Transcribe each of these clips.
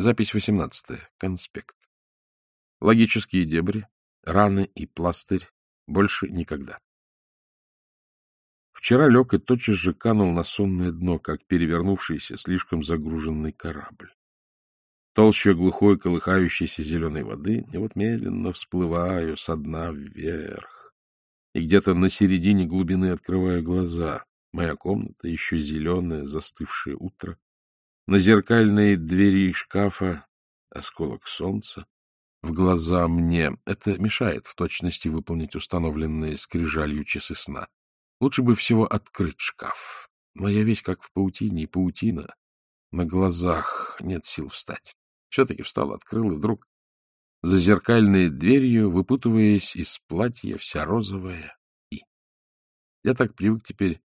Запись 18. Конспект. Логические дебри, раны и пластырь. Больше никогда. Вчера лег и тотчас же канул на сонное дно, как перевернувшийся, слишком загруженный корабль. Толще глухой колыхающейся зеленой воды, и вот медленно всплываю со дна вверх. И где-то на середине глубины открываю глаза. Моя комната, еще зеленое, застывшее утро. На зеркальной двери шкафа осколок солнца. В глаза мне это мешает в точности выполнить установленные скрижалью часы сна. Лучше бы всего открыть шкаф. Но я весь как в паутине, и паутина. На глазах нет сил встать. Все-таки встал, открыл, и вдруг за зеркальной дверью, выпутываясь из платья, вся розовая и. Я так привык теперь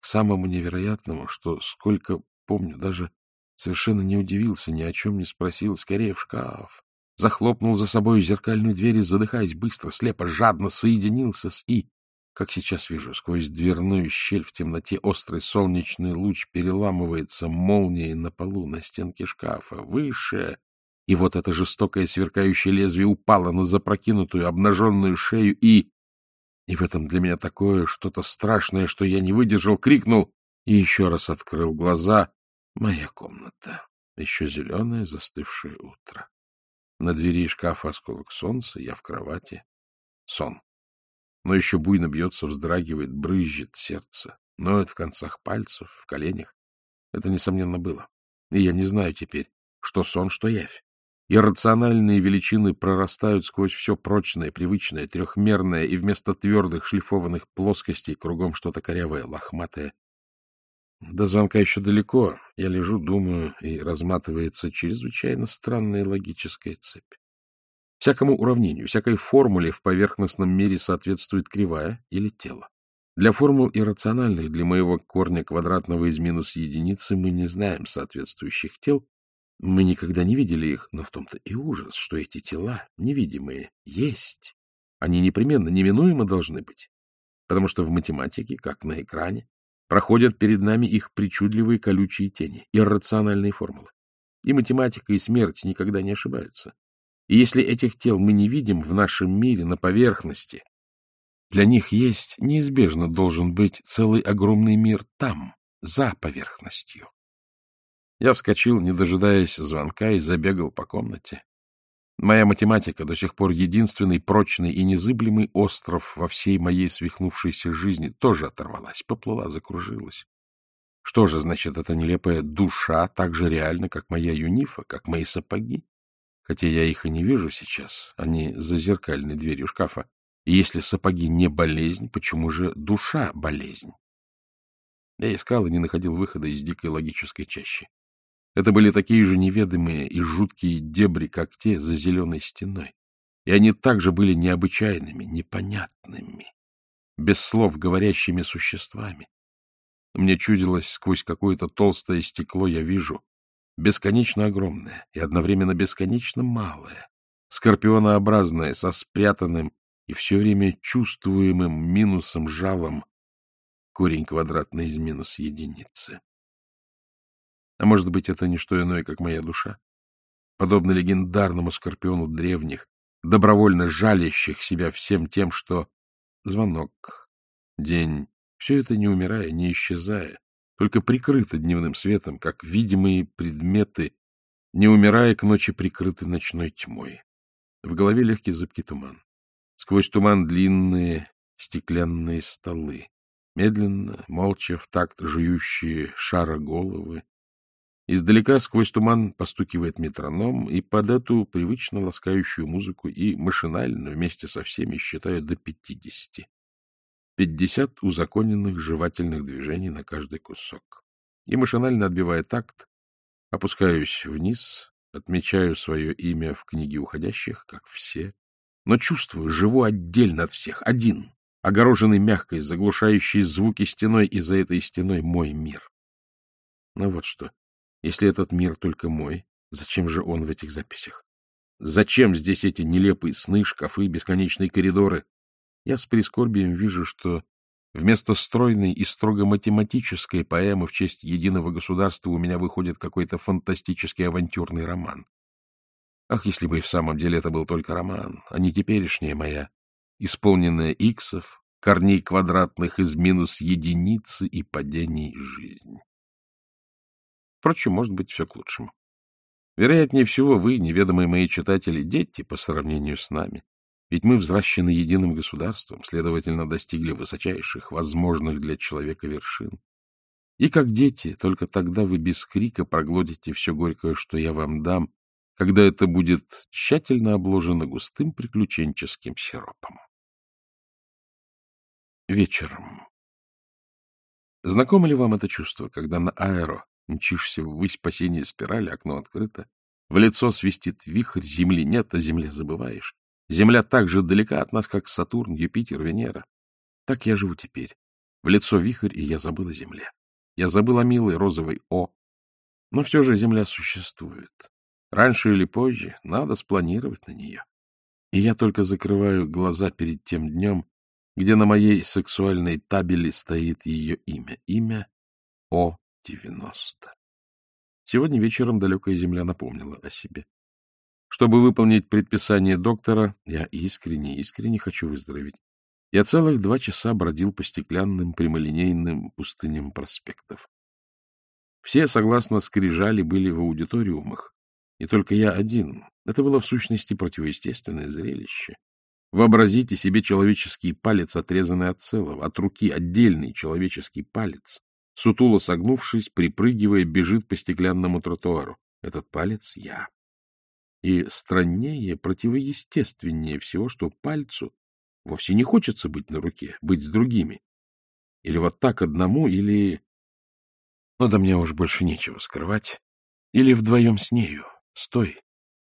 к самому невероятному, что, сколько помню, даже совершенно не удивился, ни о чем не спросил, скорее в шкаф. Захлопнул за собой зеркальную дверь и, задыхаясь быстро, слепо, жадно соединился с И. Как сейчас вижу, сквозь дверную щель в темноте острый солнечный луч переламывается молнией на полу на стенке шкафа. Выше и вот это жестокое сверкающее лезвие упало на запрокинутую обнаженную шею и... И в этом для меня такое что-то страшное, что я не выдержал, крикнул и еще раз открыл глаза. Моя комната. Еще зеленое застывшее утро. На двери шкафа осколок солнца, я в кровати. Сон. Но еще буйно бьется, вздрагивает, брызжет сердце. Ноет в концах пальцев, в коленях. Это, несомненно, было. И я не знаю теперь, что сон, что явь. Иррациональные величины прорастают сквозь все прочное, привычное, трехмерное, и вместо твердых шлифованных плоскостей кругом что-то корявое, лохматое. До звонка еще далеко. Я лежу, думаю, и разматывается чрезвычайно странная логическая цепь. Всякому уравнению, всякой формуле в поверхностном мире соответствует кривая или тело. Для формул иррациональных, для моего корня квадратного из минус единицы мы не знаем соответствующих тел, мы никогда не видели их, но в том-то и ужас, что эти тела, невидимые, есть. Они непременно, неминуемо должны быть. Потому что в математике, как на экране, проходят перед нами их причудливые колючие тени, иррациональные формулы. И математика, и смерть никогда не ошибаются. И если этих тел мы не видим в нашем мире на поверхности, для них есть, неизбежно должен быть целый огромный мир там, за поверхностью. Я вскочил, не дожидаясь звонка, и забегал по комнате. Моя математика, до сих пор единственный прочный и незыблемый остров во всей моей свихнувшейся жизни, тоже оторвалась, поплыла, закружилась. Что же значит эта нелепая душа так же реальна, как моя юнифа, как мои сапоги? Хотя я их и не вижу сейчас, они за зеркальной дверью шкафа. И если сапоги не болезнь, почему же душа болезнь? Я искал и не находил выхода из дикой логической чащи. Это были такие же неведомые и жуткие дебри, как те за зеленой стеной. И они также были необычайными, непонятными, без слов говорящими существами. Мне чудилось, сквозь какое-то толстое стекло я вижу бесконечно огромное и одновременно бесконечно малое, скорпионообразное, со спрятанным и все время чувствуемым минусом жалом корень квадратный из минус единицы. А может быть, это не что иное, как моя душа? Подобно легендарному скорпиону древних, добровольно жалящих себя всем тем, что звонок, день, все это не умирая, не исчезая, только прикрыто дневным светом, как видимые предметы, не умирая к ночи прикрыты ночной тьмой. В голове легкий зыбкий туман. Сквозь туман длинные стеклянные столы. Медленно, молча, в такт жующие шара головы, Издалека сквозь туман постукивает метроном, и под эту привычно ласкающую музыку и машинально вместе со всеми считаю до пятидесяти. Пятьдесят узаконенных жевательных движений на каждый кусок. И машинально отбивая такт, опускаюсь вниз, отмечаю свое имя в книге уходящих, как все, но чувствую, живу отдельно от всех, один, огороженный мягкой, заглушающей звуки стеной, и за этой стеной мой мир. Ну вот что. Если этот мир только мой, зачем же он в этих записях? Зачем здесь эти нелепые сны, шкафы, бесконечные коридоры? Я с прискорбием вижу, что вместо стройной и строго математической поэмы в честь единого государства у меня выходит какой-то фантастический авантюрный роман. Ах, если бы и в самом деле это был только роман, а не теперешняя моя, исполненная иксов, корней квадратных из минус единицы и падений жизнь. Впрочем, может быть, все к лучшему. Вероятнее всего, вы, неведомые мои читатели, дети по сравнению с нами. Ведь мы взращены единым государством, следовательно, достигли высочайших, возможных для человека вершин. И как дети, только тогда вы без крика проглотите все горькое, что я вам дам, когда это будет тщательно обложено густым приключенческим сиропом. Вечером. Знакомо ли вам это чувство, когда на аэро мчишься ввысь по синей спирали, окно открыто, в лицо свистит вихрь, земли нет, а земле забываешь. Земля так же далека от нас, как Сатурн, Юпитер, Венера. Так я живу теперь. В лицо вихрь, и я забыл о земле. Я забыл о милой розовой О. Но все же земля существует. Раньше или позже надо спланировать на нее. И я только закрываю глаза перед тем днем, где на моей сексуальной табели стоит ее имя. Имя О-90. Сегодня вечером далекая земля напомнила о себе. Чтобы выполнить предписание доктора, я искренне, искренне хочу выздороветь. Я целых два часа бродил по стеклянным прямолинейным пустыням проспектов. Все, согласно скрижали, были в аудиториумах, и только я один. Это было в сущности противоестественное зрелище. Вообразите себе человеческий палец, отрезанный от целого, от руки отдельный человеческий палец. Сутуло согнувшись, припрыгивая, бежит по стеклянному тротуару. Этот палец — я. И страннее, противоестественнее всего, что пальцу вовсе не хочется быть на руке, быть с другими. Или вот так одному, или... Ну да мне уж больше нечего скрывать. Или вдвоем с нею. Стой.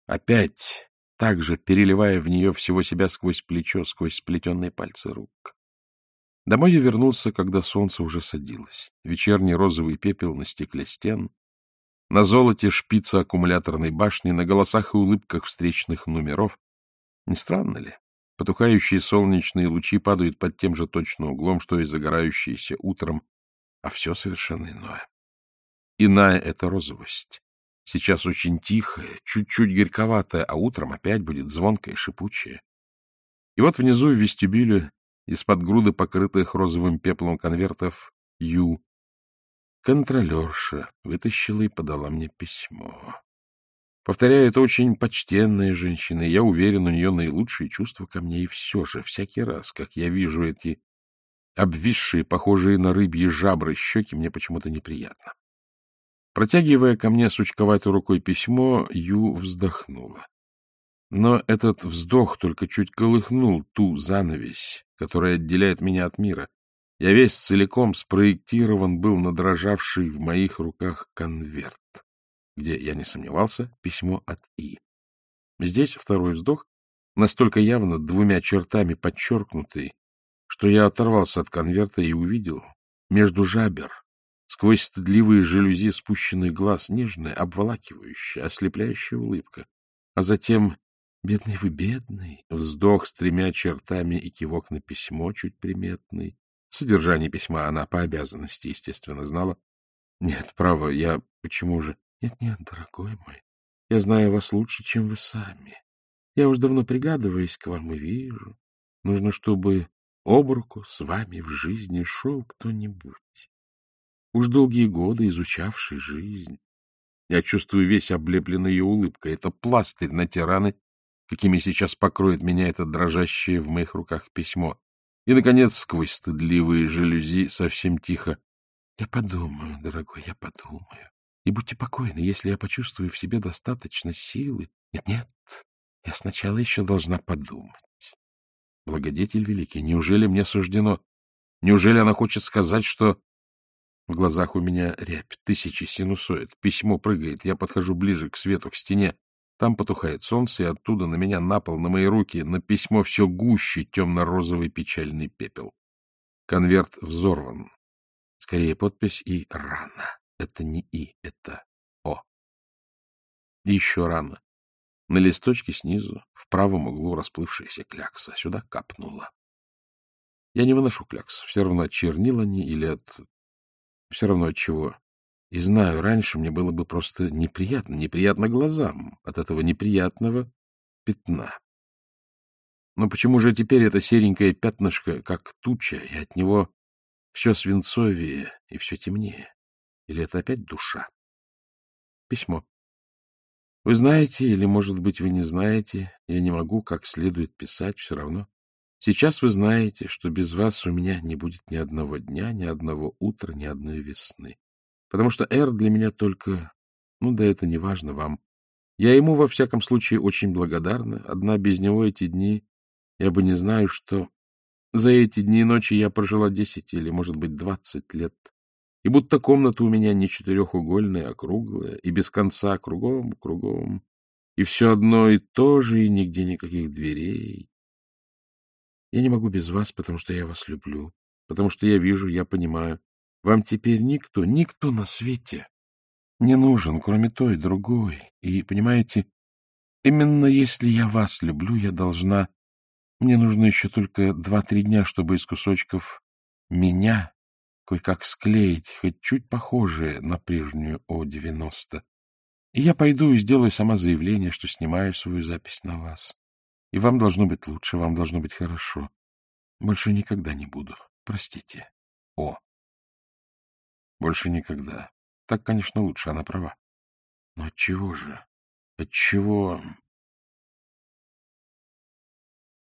Опять так же переливая в нее всего себя сквозь плечо, сквозь сплетенные пальцы рук. Домой я вернулся, когда солнце уже садилось. Вечерний розовый пепел на стекле стен, на золоте шпица аккумуляторной башни, на голосах и улыбках встречных номеров. Не странно ли? Потухающие солнечные лучи падают под тем же точно углом, что и загорающиеся утром, а все совершенно иное. Иная — это розовость. Сейчас очень тихая, чуть-чуть горьковатая, а утром опять будет звонкая, шипучая. И вот внизу в вестибюле, из-под груды покрытых розовым пеплом конвертов, Ю. Контролерша вытащила и подала мне письмо. Повторяю, это очень почтенная женщина, я уверен, у нее наилучшие чувства ко мне, и все же, всякий раз, как я вижу эти обвисшие, похожие на рыбьи жабры щеки, мне почему-то неприятно. Протягивая ко мне сучковатой рукой письмо, Ю вздохнула. Но этот вздох только чуть колыхнул ту занавесь, которая отделяет меня от мира. Я весь целиком спроектирован был на дрожавший в моих руках конверт, где, я не сомневался, письмо от И. Здесь второй вздох, настолько явно двумя чертами подчеркнутый, что я оторвался от конверта и увидел между жабер Сквозь стыдливые жалюзи спущенных глаз нежная, обволакивающая, ослепляющая улыбка. А затем «Бедный вы, бедный!» Вздох с тремя чертами и кивок на письмо чуть приметный. Содержание письма она по обязанности, естественно, знала. «Нет, право, я... Почему же?» «Нет-нет, дорогой мой, я знаю вас лучше, чем вы сами. Я уж давно приглядываюсь к вам и вижу. Нужно, чтобы об руку с вами в жизни шел кто-нибудь уж долгие годы изучавший жизнь. Я чувствую весь облепленный ее улыбкой. Это пластырь на те раны, какими сейчас покроет меня это дрожащее в моих руках письмо. И, наконец, сквозь стыдливые жалюзи совсем тихо. Я подумаю, дорогой, я подумаю. И будьте покойны, если я почувствую в себе достаточно силы. Нет-нет, я сначала еще должна подумать. Благодетель великий, неужели мне суждено? Неужели она хочет сказать, что в глазах у меня рябь, тысячи синусоид. Письмо прыгает. Я подхожу ближе к свету, к стене. Там потухает солнце, и оттуда на меня, на пол, на мои руки, на письмо все гуще темно-розовый печальный пепел. Конверт взорван. Скорее подпись и рано. Это не И, это О. И еще рано. На листочке снизу, в правом углу расплывшаяся клякса. Сюда капнула. Я не выношу клякс. Все равно от чернил они или от все равно от чего. И знаю, раньше мне было бы просто неприятно, неприятно глазам от этого неприятного пятна. Но почему же теперь это серенькое пятнышко, как туча, и от него все свинцовее и все темнее? Или это опять душа? Письмо. Вы знаете, или, может быть, вы не знаете, я не могу как следует писать все равно. Сейчас вы знаете, что без вас у меня не будет ни одного дня, ни одного утра, ни одной весны. Потому что Эр для меня только... Ну да это не важно вам. Я ему, во всяком случае, очень благодарна. Одна без него эти дни я бы не знаю, что... За эти дни и ночи я прожила десять или, может быть, двадцать лет. И будто комната у меня не четырехугольная, а круглая, и без конца кругом, кругом. И все одно и то же, и нигде никаких дверей. Я не могу без вас, потому что я вас люблю, потому что я вижу, я понимаю. Вам теперь никто, никто на свете не нужен, кроме той, другой. И, понимаете, именно если я вас люблю, я должна мне нужно еще только два-три дня, чтобы из кусочков меня кое-как склеить, хоть чуть похожее на прежнюю О-90. И я пойду и сделаю сама заявление, что снимаю свою запись на вас. И вам должно быть лучше, вам должно быть хорошо. Больше никогда не буду. Простите. О. Больше никогда. Так, конечно, лучше, она права. Но отчего же? Отчего